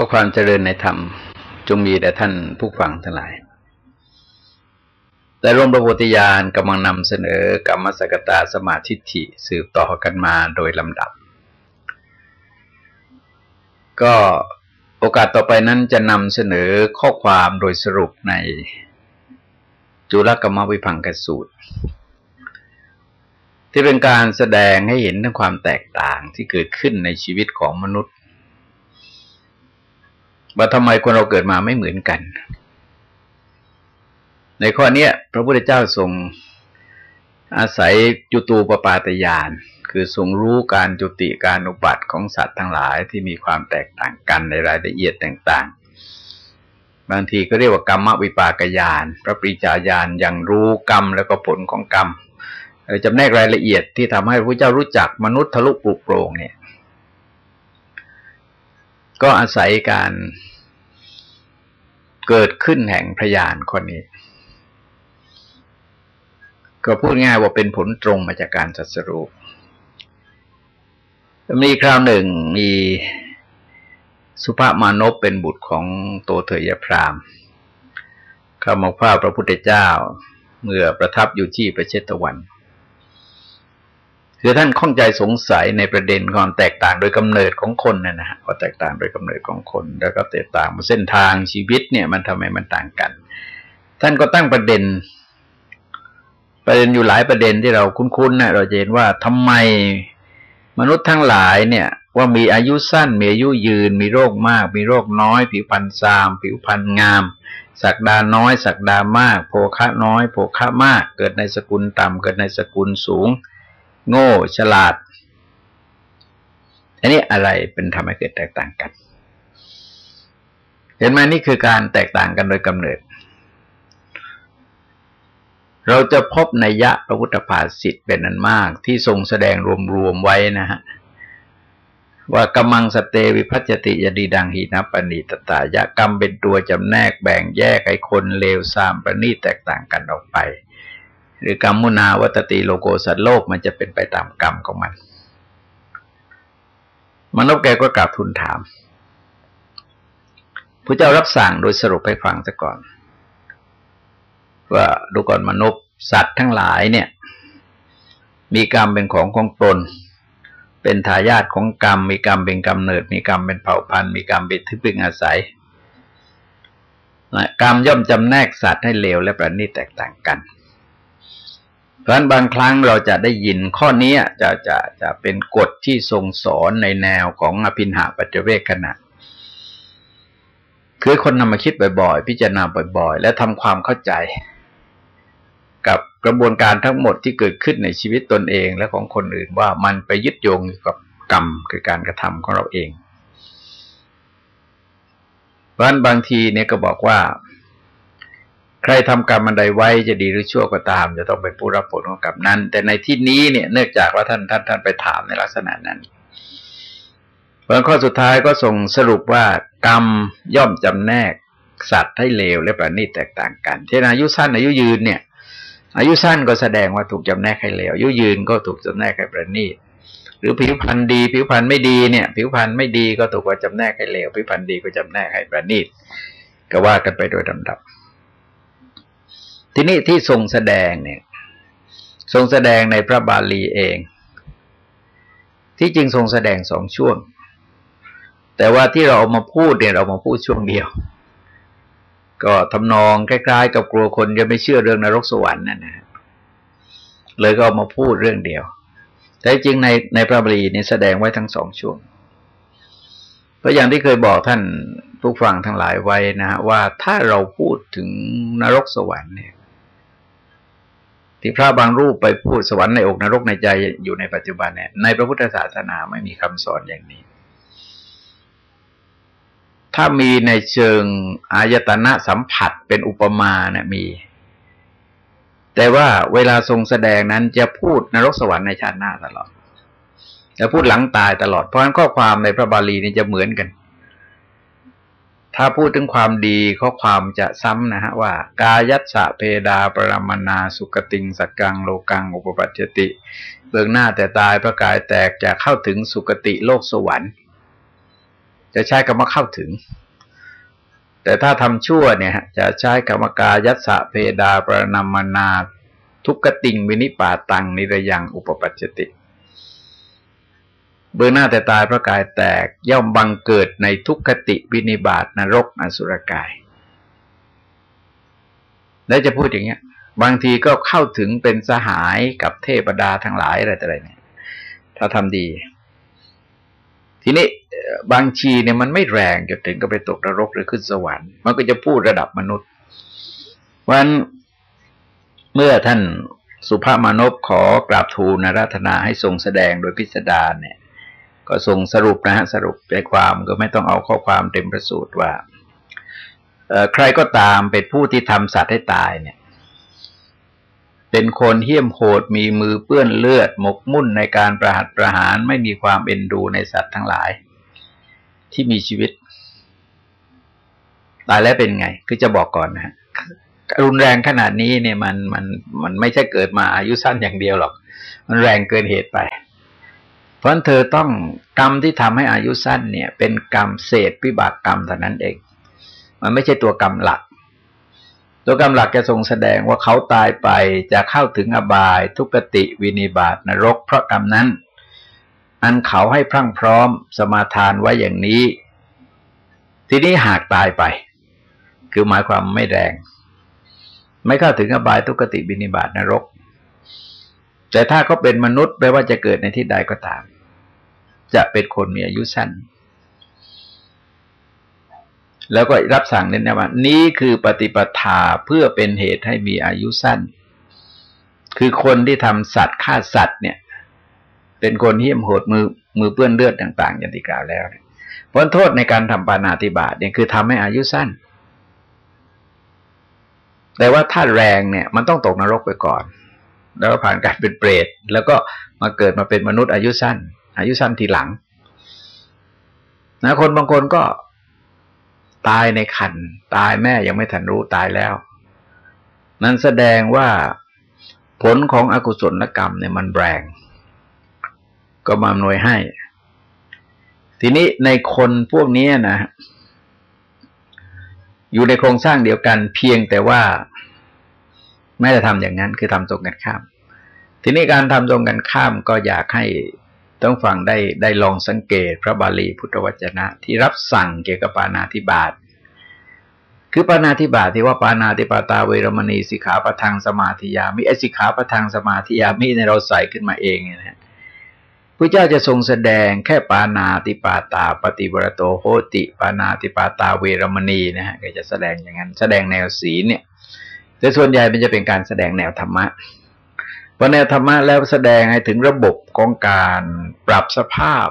ก็ความเจริญในธรรมจงมีแด่ท่านผู้ฟังทั้งหลาย แต่ร่มประโพธิญาณกำลังนำเสนอกรรมสกตาสมาธิฐิสืบต่อกันมาโดยลำดับ ก็โอกาสต่อไปนั้นจะนำเสนอข้อความโดยสรุปในจุลกรรมวิพังกสูตร ที่เป็นการแสดงให้เห็นถึงความแตกต่างที่เกิดขึ้นในชีวิตของมนุษย์ ว่าทำไมคนเราเกิดมาไม่เหมือนกัน ในข้อนี้พระพุทธเจ้าทรงอาศัยจุตูปปาตยาน คือทรงรู้การจุติการอุบัติของสัตว์ทั้งหลายที่มีความแตกต่างกันในรายละเอียดต่างๆ บางทีก็เรียกว่ากรรมวิปากยาน พระปริจาญาณยังรู้กรรมแล้วก็ผลของกรรมจำแนกรายละเอียดที่ทำให้พระเจ้ารู้จักมนุษย์ทะลุปลุกโปรงเนี่ย ก็อาศัยการ เกิดขึ้นแห่งพยานคนนี้ ก็พูดง่ายว่าเป็นผลตรงมาจากการสัสรูปมีคราวหนึ่งมีสุภามานพเป็นบุตรของโตเถยพรามเข้ามาเฝ้าพระพุทธเจ้า เมื่อประทับอยู่ที่ประเชตวัน คือท่านข้องใจสงสัยในประเด็นความแตกต่างโดยกำเนิดของคนนะนะฮะก็แตกต่างโดยกำเนิดของคน แล้วก็แตกต่างเส้นทางชีวิตเนี่ย มันทำไมมันต่างกัน ท่านก็ตั้งประเด็น ประเด็นอยู่หลายประเด็นที่เราคุ้นๆนะเราเห็นว่าทำไมมนุษย์ทั้งหลายเนี่ย ว่ามีอายุสั้นมีอายุยืน มีโรคมาก มีโรคน้อย ผิวพรรณซาม ผิวพรรณงาม สักดาน้อย สักดามาก โภคะน้อย โภคะมาก เกิดในสกุลต่ำเกิดในสกุลสูง โง่ฉลาด อันนี้อะไรเป็นทำให้เกิดแตกต่างกัน เห็นไหมนี่คือการแตกต่างกันโดยกำเนิด เราจะพบในยะพระพุทธภาษิตเป็นอันมากที่ทรงแสดงรวมๆไว้นะฮะว่ากำมังสเตวิพัจติยดีดังหีนปณิตตายะกรรมเป็นตัวจำแนกแบ่งแยกให้คนเลวสามประณีแตกต่างกันออกไป หรือกรรมมุนาวัตติโลโกสัตโลกมันจะเป็นไปตามกรรมของมัน มนุษย์แกก็กลับทูลถามพระเจ้ารับสั่งโดยสรุปให้ฟังซะก่อน ว่าดูก่อนมนุษย์สัตว์ทั้งหลายเนี่ย มีกรรมเป็นของของตนเป็นทายาทของกรรม มีกรรมเป็นกำเนิด มีกรรมเป็นเผ่าพันธุ์ มีกรรมเป็นที่พึ่งอาศัยกรรมย่อมจำแนกสัตว์ให้เลวและประณีตแตกต่างกัน ราะนั้นบางครั้งเราจะได้ยินข้อนี้จะจะจะเป็นกฎที่ทรงสอนในแนวของอภินหาปัจจเวกขณะ คือคนนำมาคิดบ่อยๆ พิจารณาบ่อยๆ และทำความเข้าใจ กับกระบวนการทั้งหมดที่เกิดขึ้นในชีวิตตนเองและของคนอื่นว่ามันไปยึดโยงกับกรรมคือการกระทำของเราเองเพราะนั้นบางทีเนี่ยก็บอกว่า ใครทำกรรมอันใดไว้จะดีหรือชั่วก็ตาม จะต้องเป็นผู้รับผลของกรรมนั้น แต่ในที่นี้เนี่ยเนื่องจากว่าท่านท่านท่านไปถามในลักษณะนั้นผลข้อสุดท้ายก็ส่งสรุปว่ากรรมย่อมจำแนกสัตว์ให้เลวและประณีตแตกต่างกันเช่นอายุสั้นอายุยืนเนี่ย อายุสั้นก็แสดงว่าถูกจำแนกให้เลวอายุยืนก็ถูกจำแนกให้ประณีตหรือผิวพรรณดี ผิวพรรณไม่ดีเนี่ย ผิวพรรณไม่ดีก็ถูกว่าจำแนกให้เลวผิวพรรณดีก็จำแนกให้ประณีตก็ว่ากันไปโดยลำดับ ทีนี้ที่ทรงแสดงเนี่ย ทรงแสดงในพระบาลีเอง ที่จริงทรงแสดงสองช่วง แต่ว่าที่เราเอามาพูดเนี่ยเรามาพูดช่วงเดียว ก็ทำนองคล้ายๆ กับกลัวคนจะไม่เชื่อเรื่องนรกสวรรค์นั่นนะเลยก็เอามาพูดเรื่องเดียว แต่จริงในในพระบาลีนี่แสดงไว้ทั้งสองช่วงเพราะอย่างที่เคยบอกท่านผู้ฟังทั้งหลายไว้นะฮะว่าถ้าเราพูดถึงนรกสวรรค์เนี่ย ที่พระบางรูปไปพูดสวรรค์ในอกนรกในใจอยู่ในปัจจุบันเนี่ยในพระพุทธศาสนาไม่มีคำสอนอย่างนี้ ถ้ามีในเชิงอายตนะสัมผัสเป็นอุปมาเนี่ยมี แต่ว่าเวลาทรงแสดงนั้นจะพูดนรกสวรรค์ในชาติหน้าตลอดจะพูดหลังตายตลอดเพราะฉะนั้นข้อความในพระบาลีนี่จะเหมือนกัน ถ้าพูดถึงความดีข้อความจะซ้ำนะฮะว่า กายัตสะเพดาปรมนาสุกติงสกังโลกังอุปปัจจติ เบื้องหน้าแต่ตายพระกายแตกจะเข้าถึงสุกติโลกสวรรค์ จะใช้คำว่าเข้าถึง แต่ถ้าทำชั่วเนี่ยจะใช้คำว่ากายัสสะเพดาปรนามนาทุกติงวินิปาตังนิรยังอุปปัจจติ เบื้องหน้าแต่ตายพระกายแตกย่อมบังเกิดในทุกขติวินิบาตนรกอสุรกาย แล้วจะพูดอย่างเงี้ย บางทีก็เข้าถึงเป็นสหายกับเทพดาทั้งหลายอะไรต่ออะไรเนี่ยถ้าทำดี ทีนี้บางชีเนี่ยมันไม่แรงจนถึงก็ไปตกนรกหรือขึ้นสวรรค์ มันก็จะพูดระดับมนุษย์วันเมื่อท่านสุภาพมานพขอกราบทูลนรัตนาให้ทรงแสดงโดยพิสดารเนี่ย ก็ทรงสรุปนะฮะสรุปใจความก็ไม่ต้องเอาข้อความเต็มประสูตรว่าใครก็ตามเป็นผู้ที่ทำสัตว์ให้ตายเนี่ย เป็นคนเหี้ยมโหดมีมือเปื้อนเลือดหมกมุ่นในการประหัตประหารไม่มีความเอ็นดูในสัตว์ทั้งหลาย ที่มีชีวิต ตายแล้วเป็นไง คือจะบอกก่อนนะฮะรุนแรงขนาดนี้เนี่ยมันมันมันไม่ใช่เกิดมาอายุสั้นอย่างเดียวหรอก มันแรงเกินเหตุไป เพราะเธอต้องกรรมที่ทำให้อายุสั้นเนี่ย เป็นกรรมเศษวิบากกรรมเท่านั้นเอง มันไม่ใช่ตัวกรรมหลัก ตัวกรรมหลักจะทรงแสดงว่าเขาตายไปจะเข้าถึงอบาย ทุกติวินิบาตนรก เพราะกรรมนั้น อันเขาให้พรั่งพร้อมสมาทานไว้อย่างนี้ ทีนี้หากตายไป คือหมายความไม่แรง ไม่เข้าถึงอบายทุกติวินิบาตนรก แต่ถ้าเขาเป็นมนุษย์ไม่ว่าจะเกิดในที่ใดก็ตาม จะเป็นคนมีอายุสั้น แล้วก็รับสั่งเน้นว่านี้คือปฏิปทาเพื่อเป็นเหตุให้มีอายุสั้น คือคนที่ทำสัตว์ฆ่าสัตว์เนี่ย เป็นคนเหี้ยมโหดมือมือเปื้อนเลือดต่างๆอย่างที่กล่าวแล้วผลโทษในการทำปานาติบาตเนี่ยคือทำให้อายุสั้น แต่ว่าถ้าแรงเนี่ย มันต้องตกนรกไปก่อน แล้วผ่านการเป็นเปรตแล้วก็มาเกิดมาเป็นมนุษย์อายุสั้น อายุสั้นทีหลังนะคนบางคนก็ตายในคันตายแม่ยังไม่ทันรู้ตายแล้ว นั้นแสดงว่าผลของอกุศลกรรมเนี่ยมันแรงก็มาหน่วยให้ ทีนี้ในคนพวกนี้นะ อยู่ในโครงสร้างเดียวกันเพียงแต่ว่า ไม่ได้ทำอย่างนั้นคือทำตรงกันข้าม ทีนี้การทำตรงกันข้ามก็อยากให้ต้องฟังได้ได้ลองสังเกตพระบาลีพุทธวจนะ ที่รับสั่งเกี่ยวกับปานาธิบาตคือปานาธิบาตที่ว่าปานาธิปาตาเวรมณีสิกขาประทังสมาธิยามิไอสิกขาประทังสมาธิยามิในเราใส่ขึ้นมาเองนะฮะพระเจ้าจะทรงแสดงแค่ปานาติปาตาปฏิบรโตโหติ ปานาติปาตาเวรมณีนะฮะก็จะแสดงอย่างนั้น แสดงแนวสีเนี่ย แต่ส่วนใหญ่มันจะเป็นการแสดงแนวธรรมะพอแนวธรรมะแล้วแสดงให้ถึงระบบของการปรับสภาพ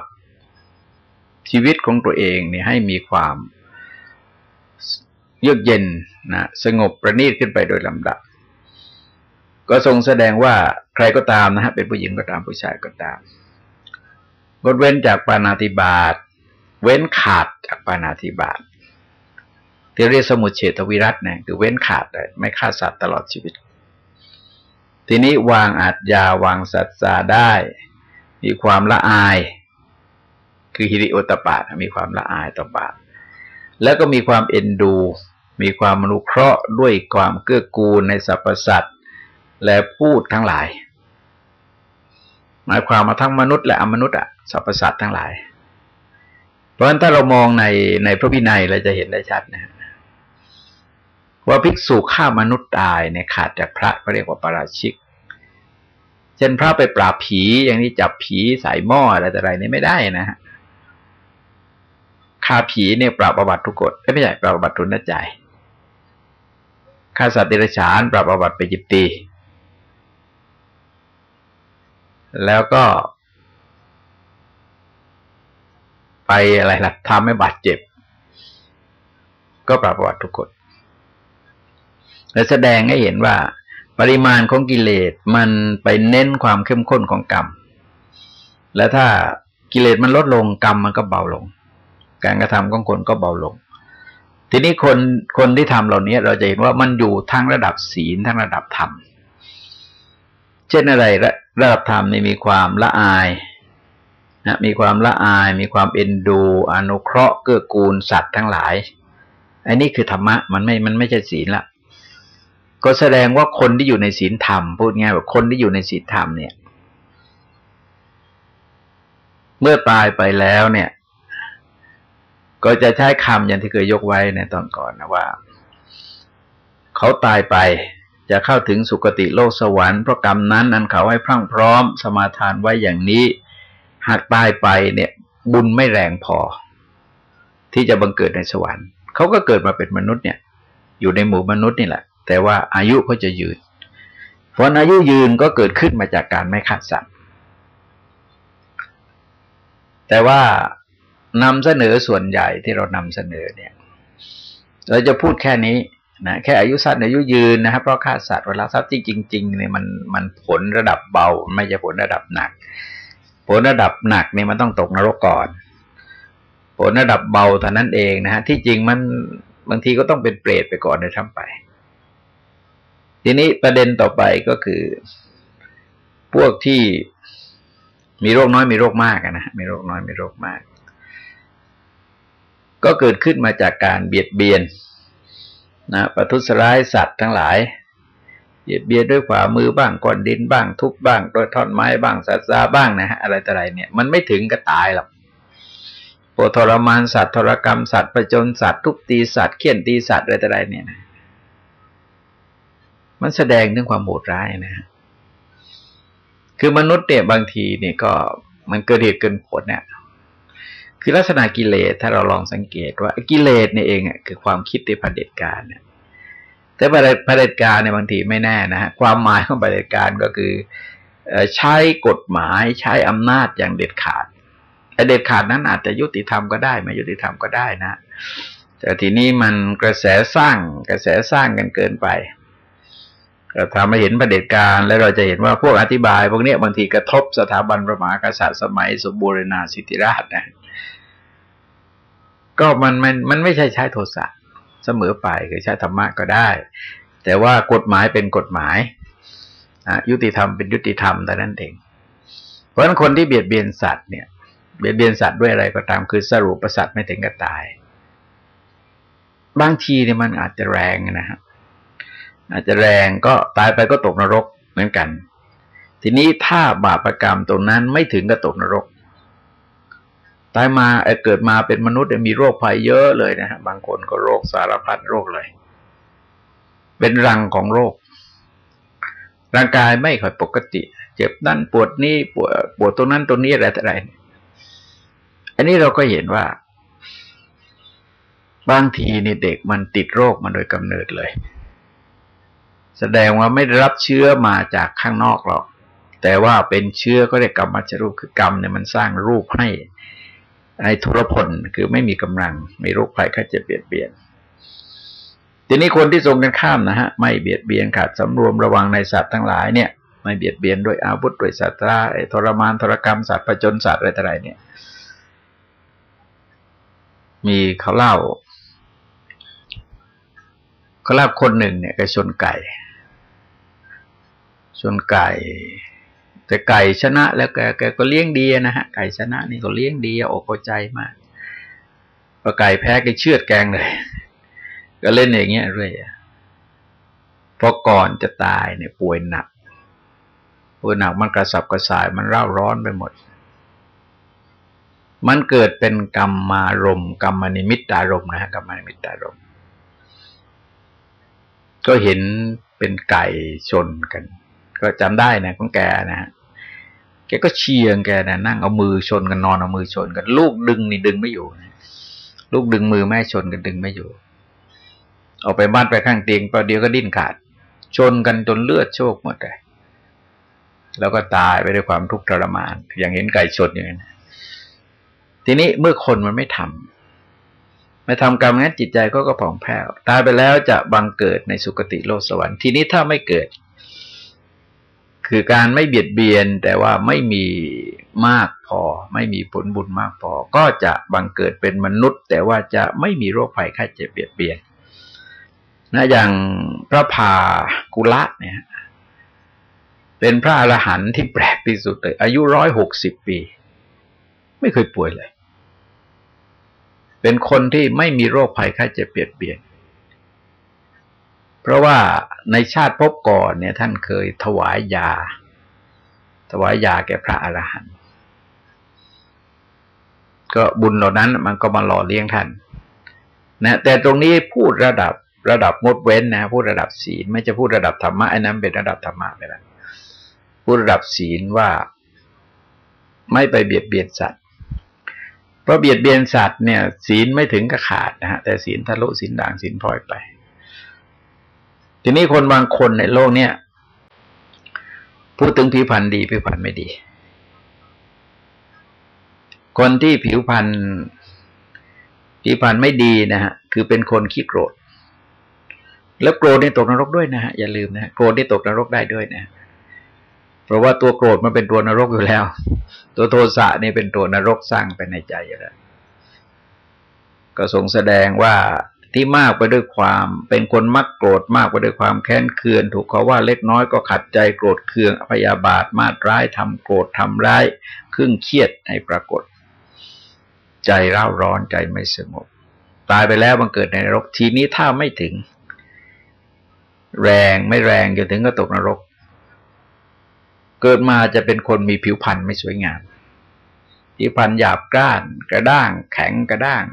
ชีวิตของตัวเองเนี่ยให้มีความเยือกเย็นนะสงบประณีตขึ้นไปโดยลำดับ ก็ทรงแสดงว่าใครก็ตามนะฮะเป็นผู้หญิงก็ตามผู้ชายก็ตามงดเว้นจากปานาติบาตเว้นขาดจากปานาติบาต ที่เรียกสมุทเฉตวิรัตเนี่ยคือเว้นขาดเลยไม่ฆ่าสัตว์ตลอดชีวิต ทีนี้วางอาจยาวางสัจจาได้ มีความละอาย คือฮิริโอตปามีความละอายต่อบาปแล้วก็มีความเอ็นดู มีความมนุเคราะห์ด้วยความเกื้อกูลในสรรพสัตว์และพูดทั้งหลาย หมายความมาทั้งมนุษย์และอมนุษย์อะสรรพสัตว์ทั้งหลาย เพราะฉะนั้นถ้าเรามองในในพระวินัยเราจะเห็นได้ชัดนะ ว่าภิกษุฆ่ามนุษย์ตายเนี่ยขาดจากพระก็เรียกว่าปราชิก เช่นพระไปปราบผีอย่างนี้จับผีใส่หม้ออะไรแต่ไรนี่ไม่ได้นะฮะฆ่าผีเนี่ยปราบประวัติทุกกฎไม่ใช่ปราบประวัติทุนใจฆ่าสัตว์เดรัจฉานปราบประวัติไปจิบตีแล้วก็ ไปอะไรล่ะทำให้บาดเจ็บ ก็ปราบประวัติทุกกฎ และแสดงให้เห็นว่า ปริมาณของกิเลสมันไปเน้นความเข้มข้นของกรรม และถ้ากิเลสมันลดลงกรรมมันก็เบาลง การกระทำของคนก็เบาลง ทีนี้คนคนที่ทำเหล่านี้เราจะเห็นว่ามันอยู่ทั้งระดับศีลทั้งระดับธรรมเช่นอะไรระดับธรรมนี่มีความละอายนะมีความละอายมีความเอ็นดู อนุเคราะห์เกื้อกูลสัตว์ทั้งหลาย อันนี้คือธรรมะมันไม่มันไม่ใช่ศีลละ ก็แสดงว่าคนที่อยู่ในศีลธรรม พูดง่ายว่าคนที่อยู่ในศีลธรรมเนี่ย เมื่อตายไปแล้วเนี่ย ก็จะใช้คำอย่างที่เคยยกไว้ในตอนก่อนนะว่า เขาตายไปจะเข้าถึงสุคติโลกสวรรค์เพราะกรรมนั้นอันเขาให้พรั่งพร้อม สมาทานไว้อย่างนี้ หากตายไปเนี่ย บุญไม่แรงพอ ที่จะบังเกิดในสวรรค์เขาก็เกิดมาเป็นมนุษย์เนี่ย อยู่ในหมู่มนุษย์นี่แหละ แต่ว่าอายุเขาจะยืนเพราะอายุยืนก็เกิดขึ้นมาจากการไม่ขาดสัตว์ แต่ว่านำเสนอส่วนใหญ่ที่เรานำเสนอเนี่ย เราจะพูดแค่นี้นะแค่อายุสั้นอายุยืนนะครับเพราะฆ่าสัตว์เวลาทรัพย์จริงจริงเนี่ยมันมันผลระดับเบาไม่ใช่ผลระดับหนัก ผลระดับหนักเนี่ยมันต้องตกนรกก่อน ผลระดับเบาเท่านั้นเองนะฮะที่จริงมันบางทีก็ต้องเป็นเปรตไปก่อนในทั้งไป ทีนี้ประเด็นต่อไปก็คือ พวกที่มีโรคน้อยมีโรคมากนะมีโรคน้อยมีโรคมาก ก็เกิดขึ้นมาจากการเบียดเบียนนะประทุษร้ายสัตว์ทั้งหลายเบียดเบียนด้วยขวามือบ้างก้อนดินบ้าง ทุบบ้างโดยท่อนไม้บ้างสัตว์ซาบ้างนะฮะอะไรต่ออะไรเนี่ย มันไม่ถึงกับตายหรอกปวดทรมานสัตว์ทรกรรมสัตว์ประจนสัตว์ทุบตีสัตว์เขี่ยนตีสัตว์อะไรต่ออะไรเนี่ยนะ มันแสดงถึงความโหดร้ายนะฮะคือมนุษย์เนี่ยบางทีเนี่ยก็มันเกิดเหตุเกินผลเนี่ยคือลักษณะกิเลสถ้าเราลองสังเกตว่ากิเลสเนี่ยเองอะคือความคิดในประเด็จการเนี่ย แต่ประเด็จการเนี่ยบางทีไม่แน่นะฮะความหมายของประเด็จการก็คือใช้กฎหมายใช้อำนาจอย่างเด็ดขาดเด็ดขาดนั้นอาจจะยุติธรรมก็ได้ไม่ยุติธรรมก็ได้นะแต่ทีนี้มันกระแสสร้างกระแสสร้างกันเกินไป ทำให้เห็นประเด็จการแล้วเราจะเห็นว่าพวกอธิบาย พวกนี้บางทีกระทบสถาบันพระมหากษัตริย์สมัย สมบูรณาสิทธิราชนะก็มันมันมันไม่ใช่ใช้โทสะเสมอไปคือใช้ธรรมะก็ได้ แต่ว่ากฎหมายเป็นกฎหมายยุติธรรมเป็นยุติธรรมแต่นั้นเอง เพราะฉะนั้นคนที่เบียดเบียนสัตว์เนี่ย เบียดเบียนสัตว์ด้วยอะไรก็ตามคือสรุปประสัตว์ไม่ถึงกับตาย บางทีเนี่ยมันอาจจะแรงนะฮะ อาจจะแรงก็ตายไปก็ตกนรกเหมือนกัน ทีนี้ถ้าบาปรกรรมตรงนั้นไม่ถึงกับตกนรก ตายมาเกิดมาเป็นมนุษย์มีโรคภัยเยอะเลยนะฮะบางคนก็โรคสารพัดโรคเลย เป็นรังของโรค ร่างกายไม่ค่อยปกติ เจ็บนั่นปวดนี่ปวดปวดตรงนั้นตรงนี้อะไรต่ออะไรอันนี้เราก็เห็นว่าบางทีในเด็กมันติดโรคมาโดยกำเนิดเลย แสดงว่าไม่ได้รับเชื้อมาจากข้างนอกหรอก แต่ว่าเป็นเชื้อก็ได้กรรมมัจรูปคือกรรมเนี่ยมันสร้างรูปให้ไอ้ทุรพลคือไม่มีกำลังมีโรคภัยไข้เจ็บเบียดเบียนทีนี้คนที่ทรงกันข้ามนะฮะไม่เบียดเบียนขาดสำรวมระวังในสัตว์ทั้งหลายเนี่ย ไม่เบียดเบียนด้วยอาวุธด้วยสัตราไอ้ทรมานทรกรรมสัตว์ประจนสัตว์อะไรต่ออะไรเนี่ย มีเขาเล่าเขาเล่าคนหนึ่งเนี่ยก็ชนไก่ ชนไก่ แต่ไก่ชนะแล้วแกแกก็เลี้ยงดีนะฮะไก่ชนะนี่ก็เลี้ยงดีอกพอใจมากพอไก่แพ้ก็เชือดแกงเลย ก็เล่นอย่างเงี้ยเรื่อยพอก่อนจะตายเนี่ยป่วยหนักป่วยหนักมันกระสับกระส่ายมันเร่าร้อนไปหมด มันเกิดเป็นกรรมมารมกรรมนิมิตตารมนะฮะกรรมนิมิตตารมก็เห็นเป็นไก่ชนกัน ก็จำได้นะของแกนะฮะแกก็เชียงแกนะนั่งเอามือชนกันนอนเอามือชนกัน ลูกดึงนี่ดึงไม่อยู่ลูกดึงมือแม่ชนกันดึงไม่อยู่ออกไปบ้านไปข้างเตียงประเดี๋ยวก็ดิ้นขาด ชนกันจนเลือดโชกหมดเลยแล้วก็ตายไปด้วยความทุกข์ทรมาน อย่างเห็นไก่ชนอย่างนี้ทีนี้เมื่อคนมันไม่ทำไม่ทำกรรมงั้นจิตใจก็ก็ผ่องแผ้วตายไปแล้วจะบังเกิดในสุคติโลกสวรรค์ทีนี้ถ้าไม่เกิด คือการไม่เบียดเบียนแต่ว่าไม่มีมากพอ ไม่มีผลบุญมากพอ ก็จะบังเกิดเป็นมนุษย์ แต่ว่าจะไม่มีโรคภัยไข้เจ็บเบียดเบียนนะอย่างพระพากุละเนี่ย เป็นพระอรหันต์ที่แปลกที่สุดเลยอายุร้อยหกสิบปี ไม่เคยป่วยเลย เป็นคนที่ไม่มีโรคภัยไข้เจ็บเบียดเบียน ราะว่าในชาติพบก่อนเนี่ยท่านเคยถวายยา ถวายยาแก่พระอรหันต์ก็บุญเหล่านั้นมันก็มาหล่อเลี้ยงท่านนะแต่ตรงนี้พูดระดับระดับงดเว้นนะพูดระดับศีลไม่จะพูดระดับธรรมะไอ้นั้นเป็นระดับธรรมะไปแล้วพูดระดับศีลว่าไม่ไปเบียดเบียนสัตว์ เพราะเบียดเบียนสัตว์เนี่ย ศีลไม่ถึงกับขาดนะฮะแต่ศีลทะลุศีลด่างศีลพลอยไป ทีนี้คนบางคนในโลกเนี่ยพูดถึงผิวพรรณดีผิวพรรณไม่ดี คนที่ผิวพรรณผิวพรรณไม่ดีนะฮะคือเป็นคนขี้โกรธ แล้วโกรธนี่ตกนรกด้วยนะฮะอย่าลืมนะโกรธนี่ตกนรกได้ด้วยนะเพราะว่าตัวโกรธมันเป็นตัวนรกอยู่แล้ว ตัวโทสะนี่เป็นตัวนรกสร้างไปในใจอยู่แล้วก็ทรงแสดงว่า ที่มากไปด้วยความ เป็นคนมักโกรธมากไปด้วยความแค้นเคืองถูกเขาว่าเล็กน้อยก็ขัดใจโกรธเคืองพยาบาทมาดร้ายทำโกรธทำร้ายครึ่งเครียดให้ปรากฏ ใจเร่าร้อนใจไม่สงบ ตายไปแล้วมันเกิดในนรกทีนี้ถ้าไม่ถึง แรงไม่แรงจนถึงก็ตกนรก เกิดมาจะเป็นคนมีผิวพรรณไม่สวยงามผิวพรรณหยาบกร้านกระด้าง แข็งกระด้าง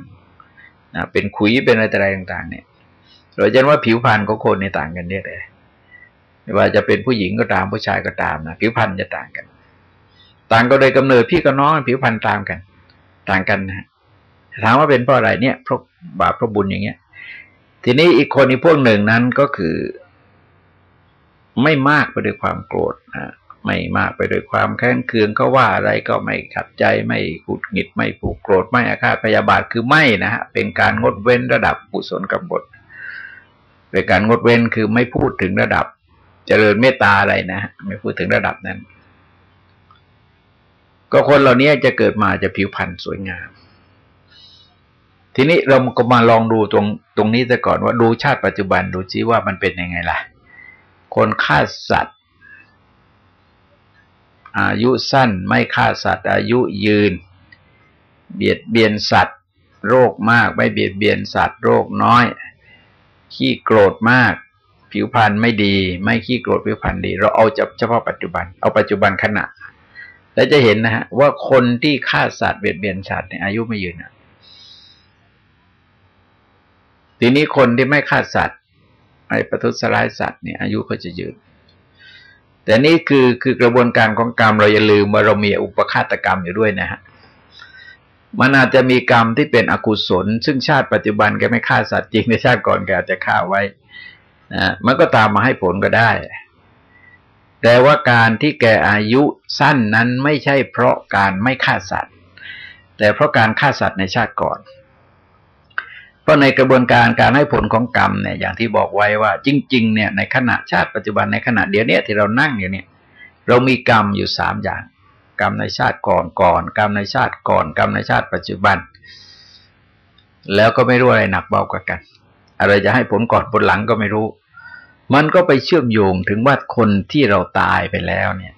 นะเป็นขุยเป็นอะไรต่างๆ เนี่ยเราจะว่าผิวพรรณของคนในต่างกันเนี่ยเลยไม่ว่าจะเป็นผู้หญิงก็ตามผู้ชายก็ตามนะผิวพรรณจะต่างกัน ต่างก็โดยกำเนิดพี่กับน้องผิวพรรณตามกัน ต่างกันนะถามว่าเป็นเพราะอะไรเนี่ยเพราะบาปเพราะบุญอย่างเงี้ย ทีนี้อีกคนอีกพวกหนึ่งนั้นก็คือไม่มากไปด้วยความโกรธนะ ไม่มากไปด้วยความแค้นเคืองก็ว่าอะไรก็ไม่ขัดใจไม่ขุดหงิดไม่ผูกโกรธไม่อาฆาตพยาบาทคือไม่นะฮะเป็นการงดเว้นระดับกุศลกรรมบทเป็นการงดเว้นคือไม่พูดถึงระดับ เจริญเมตตาอะไรนะไม่พูดถึงระดับนั้น ก็คนเหล่านี้จะเกิดมาจะผิวพรรณสวยงาม ทีนี้เราก็มาลองดูตรงตรงนี้แต่ก่อนว่าดูชาติปัจจุบันดูซิว่ามันเป็นยังไงล่ะ คนฆ่าสัตว อายุสั้น ไม่ฆ่าสัตว์อายุยืน เบียดเบียนสัตว์ โรคมากไม่เบียดเบียนสัตว์โรคน้อย ขี้โกรธมาก ผิวพรรณไม่ดี ไม่ขี้โกรธผิวพรรณดี เราเอาเฉพาะปัจจุบัน เอาปัจจุบันขณะ แล้วจะเห็นนะฮะว่าคนที่ฆ่าสัตว์เบียดเบียนสัตว์เนี่ยอายุไม่ยืนทีนี้คนที่ไม่ฆ่าสัตว์ไอ้ประทุษร้ายสัตว์เนี่ยอายุก็จะยืน แต่นี่คือคือกระบวนการของกรรมเราอย่าลืมว่าเรามีอุปฆาตกรรมอยู่ด้วยนะฮะมันอาจจะมีกรรมที่เป็นอกุศล ซึ่งชาติปัจจุบันแกไม่ฆ่าสัตว์จริงในชาติก่อนแกอาจจะฆ่าไว้นะมันก็ตามมาให้ผลก็ได้ แต่ว่าการที่แกอายุสั้นนั้นไม่ใช่เพราะการไม่ฆ่าสัตว์ แต่เพราะการฆ่าสัตว์ในชาติก่อน เพราะในกระบวนการการให้ผลของกรรมเนี่ยอย่างที่บอกไว้ว่า จริง ๆ เนี่ยในขณะชาติปัจจุบันในขณะเดียวนี้ที่เรานั่งอยู่เนี่ยเรามีกรรมอยู่สามอย่าง กรรมในชาติก่อนก่อนกรรมในชาติก่อนกรรมในชาติปัจจุบัน แล้วก็ไม่รู้อะไรหนักเบากว่ากัน อะไรจะให้ผลก่อนผลหลังก็ไม่รู้ มันก็ไปเชื่อมโยงถึงว่าคนที่เราตายไปแล้วเนี่ย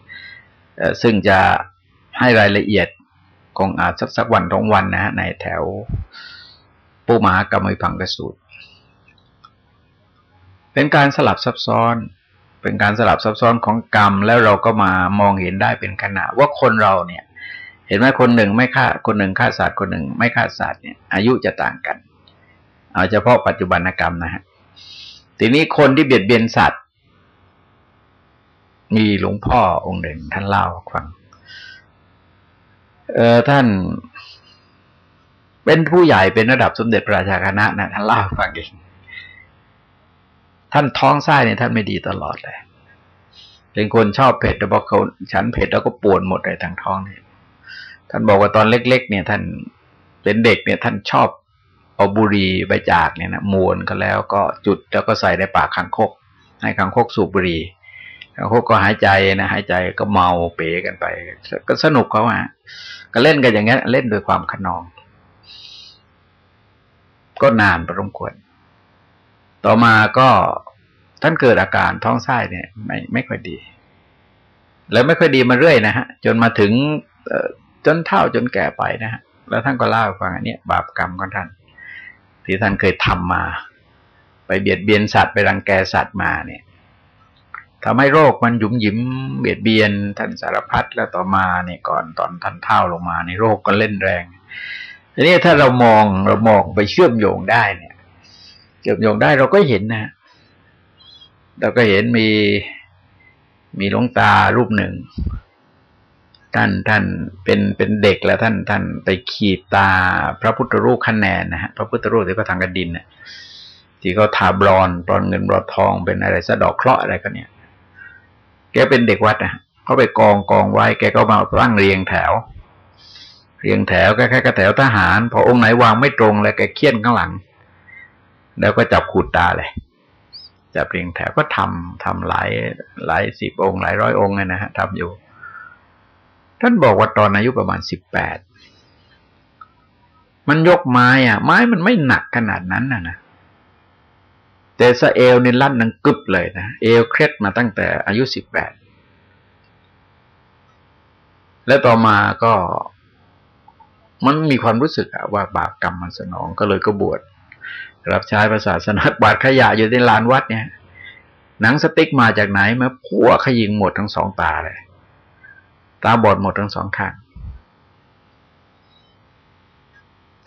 ซึ่งจะให้รายละเอียดคงอาจสักสักวันสองวันนะในแถว ปูมหากรรมวิพังกสูตร เป็นการสลับซับซ้อน เป็นการสลับซับซ้อนของกรรม แล้วเราก็มามองเห็นได้เป็นขณะ ว่าคนเราเนี่ย เห็นไหมคนหนึ่งไม่ฆ่า คนหนึ่งฆ่าสัตว์คนหนึ่ง ไม่ฆ่าสัตว์เนี่ย อายุจะต่างกัน เอาเฉพาะปัจจุบันกรรมนะฮะทีนี้คนที่เบียดเบียนสัตว์ มีหลวงพ่อองค์หนึ่งท่านเล่าฟังเออท่าน เป็นผู้ใหญ่เป็นระดับสมเด็จพระราชาคณะนะท่านเล่าฟังเองท่านท้องไส้เนี่ยท่านไม่ดีตลอดเลย เป็นคนชอบเผ็ดแต่พอเขาฉันเผ็ดแล้วก็ปวดหมดเลยทางท้องเนี่ยท่านบอกว่าตอนเล็ก ๆ เนี่ย ท่านเป็นเด็กเนี่ย ท่านชอบเอาบุหรี่ใบจากเนี่ยนะมวนก็แล้วก็จุดแล้วก็ใส่ในปากคังคก ให้คังคกสูบบุหรี่คังคกก็หายใจนะหายใจก็เมาเป๋กันไป ก็สนุกเขาอะก็เล่นกันอย่างเงี้ยเล่นโดยความขนอง ก็นานประมควร ต่อมาก็ท่านเกิดอาการท้องไส้เนี่ย ไม่ไม่ค่อยดี แล้วไม่ค่อยดีมาเรื่อยนะฮะ จนมาถึงจนเท่าจนแก่ไปนะฮะ แล้วท่านก็เล่าให้ฟังอันนี้บาปกรรมของท่าน ที่ท่านเคยทำมา ไปเบียดเบียนสัตว์ไปรังแกสัตว์มาเนี่ยทำให้โรคมันหยุมหยิมเบียดเบียนท่านสารพัดแล้วต่อมาเนี่ยก่อนตอนท่านเท่าลงมาในโรคก็เล่นแรง ทีนี้ถ้าเรามองเรามองไปเชื่อมโยงได้เนี่ย เชื่อมโยงได้เราก็เห็นนะเราก็เห็นมีมีหลวงตารูปหนึ่ง ท่านท่านเป็นเป็นเด็กแล้วท่านท่านไปขีดตาพระพุทธรูปคะแนนนะฮะพระพุทธรูปที่เขาทางกระดินเนี่ยที่เขาทาบรอนบรอนเงินบรอนทองเป็นอะไรสะดอกเคราะห์อะไรกันเนี่ย แกเป็นเด็กวัดนะเขาไปกองกองไว้ แกก็มาตั้งเรียงแถว เรียงแถวคล้ายๆกับแถวทหาร พอองค์ไหนวางไม่ตรงแล้วแกเคี่ยนข้างหลัง แล้วก็จับขูดตาเลยจับเรียงแถวก็ทำทำหลายหลายสิบองค์หลายร้อยองค์เลยนะฮะทำอยู่ ท่านบอกว่าตอนอายุประมาณสิบแปดมันยกไม้อะ ไม้มันไม่หนักขนาดนั้นนะนะแต่สเอลนี่ลั่นนังกึบเลยนะเอลเคล็ดมาตั้งแต่อายุสิบแปดแล้วต่อมาก็ มันมีความรู้สึกว่าบาปกรรมมันสนองก็เลยก็บวชรับใช้ภาษาสนัดบาดขยะอยู่ในลานวัดเนี่ย หนังสติ๊กมาจากไหนมาพัวขยิงหมดทั้งสองตาเลย ตาบอดหมดทั้งสองข้าง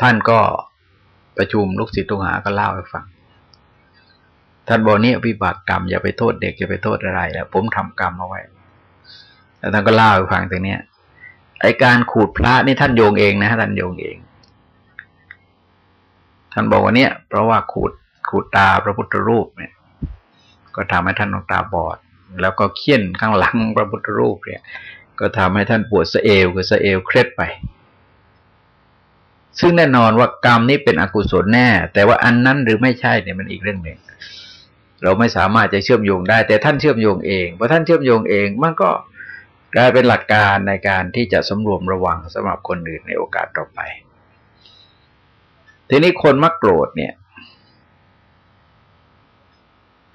ท่านก็ประชุมลูกศิษย์ลูกหาก็เล่าให้ฟัง ท่านบอกนี่วิบากกรรมอย่าไปโทษเด็กอย่าไปโทษอะไรแล้วผมทำกรรมเอาไว้ แล้วท่านก็เล่าให้ฟังตรงนี้ ไอการขูดพระนี่ท่านโยงเองนะท่านโยงเอง ท่านบอกว่าเนี่ย เพราะว่าขูดขูดตาพระพุทธรูปเนี่ย ก็ทำให้ท่านตาบอด แล้วก็เคี่ยนข้างหลังพระพุทธรูปเนี่ย ก็ทำให้ท่านปวดสะเอวคือสะเอวเคล็ดไป ซึ่งแน่นอนว่ากรรมนี้เป็นอกุศลแน่ แต่ว่าอันนั้นหรือไม่ใช่เนี่ยมันอีกเรื่องหนึ่งเราไม่สามารถจะเชื่อมโยงได้ แต่ท่านเชื่อมโยงเองพอท่านเชื่อมโยงเองมันก็ กลายเป็นหลักการในการที่จะสำรวมระวังสำหรับคนอื่นในโอกาสต่อไป ทีนี้คนมักโกรธเนี่ย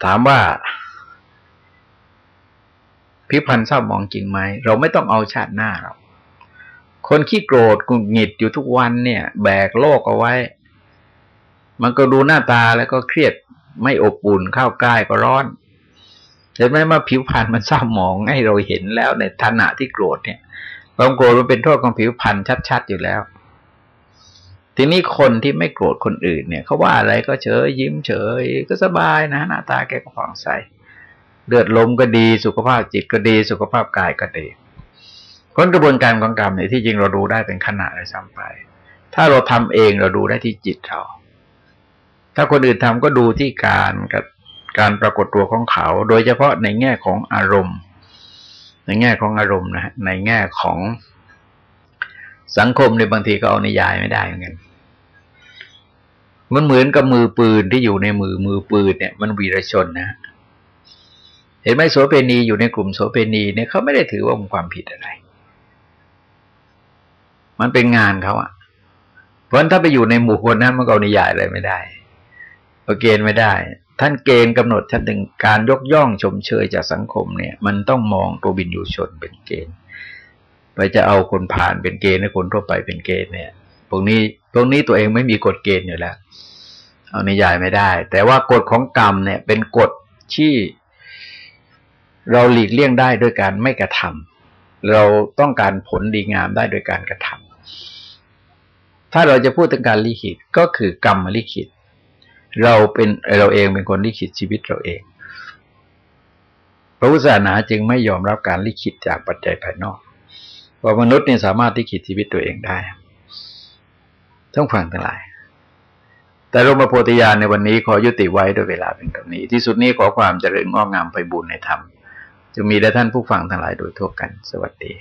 ถามว่า พิพันธ์เศร้ามองจริงไหม เราไม่ต้องเอาชาติหน้าเราคนขี้โกรธกุหงิดอยู่ทุกวันเนี่ย แบกโลกเอาไว้ มันก็ดูหน้าตาแล้วก็เครียดไม่อบอุ่นเข้าใกล้ก็ร้อน เห็นไหมว่าผิวพรรณมันเศร้าหมองให้เราเห็นแล้วในฐานะที่โกรธเนี่ยความโกรธมันเป็นโทษของผิวพรรณชัดๆอยู่แล้ว ทีนี้คนที่ไม่โกรธคนอื่นเนี่ยเขาว่าอะไรก็เฉยยิ้มเฉย ก็สบายนะหน้าตาแกก็ผ่องใสเลือดลมก็ดีสุขภาพจิตก็ดีสุขภาพกายก็ดีผลกระบวนการของกรรมเนี่ยที่จริงเราดูได้เป็นขณะเลยซ้ำไป ถ้าเราทำเองเราดูได้ที่จิตเราถ้าคนอื่นทำก็ดูที่การกับ การปรากฏตัวของเขา โดยเฉพาะในแง่ของอารมณ์ ในแง่ของอารมณ์นะในแง่ของสังคมในบางทีก็เอานิยายไม่ได้เหมือนกันมันเหมือนกับมือปืนที่อยู่ในมือมือปืนเนี่ย มันวีรชนนะเห็นไหมโสเภณีอยู่ในกลุ่มโสเภณีเนี่ยเขาไม่ได้ถือว่ามันความผิดอะไร มันเป็นงานเขาอะเพราะถ้าไปอยู่ในหมู่คนนั้นมันก็นิยายอะไรไม่ได้เกณฑ์ไม่ได้ ท่านเกณฑ์กำหนดท่านถึงการยกย่องชมเชยจากสังคมเนี่ย มันต้องมองตัวบินอยู่ชนเป็นเกณฑ์ไปจะเอาคนผ่านเป็นเกณฑ์ให้คนทั่วไปเป็นเกณฑ์เนี่ยพวกนี้พวกนี้ตัวเองไม่มีกฎเกณฑ์อยู่แล้ว เอานิยายไม่ได้ แต่ว่ากฎของกรรมเนี่ย เป็นกฎที่เราหลีกเลี่ยงได้ด้วยการไม่กระทำเราต้องการผลดีงามได้โดยการกระทำถ้าเราจะพูดถึงการลิขิตก็คือกรรมลิขิต เราเป็นเราเองเป็นคนลิขิตชีวิตเราเอง พระพุทธศาสนาจึงไม่ยอมรับการลิขิตจากปัจจัยภายนอกว่ามนุษย์นี่สามารถที่ขีดชีวิตตัวเองได้ต้องฟังทั้งหลาย แต่รมโพธิญาณในวันนี้ขอยุติไว้ด้วยเวลาเป็นตรงนี้ ที่สุดนี้ขอความเจริญงอกงามไปบุญในธรรมจะมีแด่ท่านผู้ฟังทั้งหลายโดยทั่วกัน สวัสดี